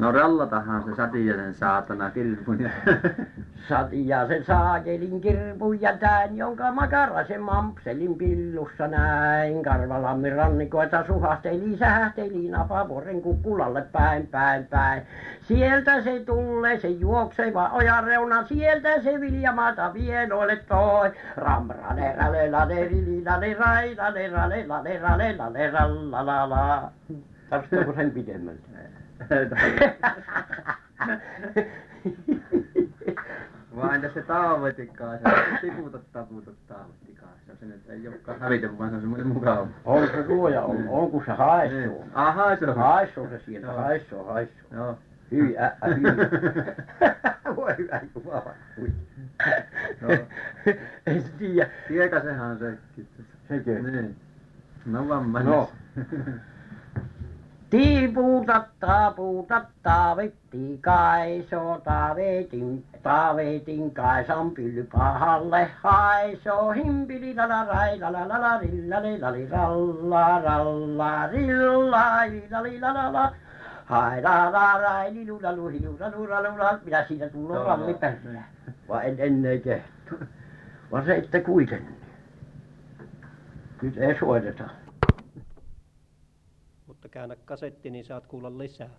no rallatahan se Satiaisen saatana kirpun ja Satiaisen saakelin kirpun ja tän, jonka makarasen mampselin pillussa näin. Karvalammin rannikoita suhasteli, sähähteli napavuoren kukkulalle päin, päin, päin. Sieltä se tulee, se juokseva ojan reuna, sieltä se viljamaata vienoille toi. Ram, rale, rale, lale, rili, lale, rai, lale, rale, lale, rale, lale, rallalala. Tarvitseeko sen pidemmältä? Vaan entäs se Taavetin se tiputat taputat Taavetin kanssa. Se nyt ei olekaan hävitä, vaan se on semmoinen mukava. On se luoja, on, on kun se haistuu. Ah, haistuu. Haistuu se sieltä, haistuu, haistuu. Joo. Hyi, ä, ä, hyi. Voi hyvä jumala. Joo. En tiedä. Tiekasehan sekin. Sekö? Niin. No vammainen. No. Tiiputattaa, puutattaa, vetti kaiso, taavetin, taavetin kaisan pylly pahalle haiso, himpili lala rai lala lala rilla li lali ralla ralla rilla lali lala la. Hai la la rai lilu lalu hilu lalu lalu lalu. Mitä siitä tulee ralli perään? Vai en ennen tehty. Vaan se ette kuitenkin. Nyt ei soiteta. Käännä kasetti, niin saat kuulla lisää.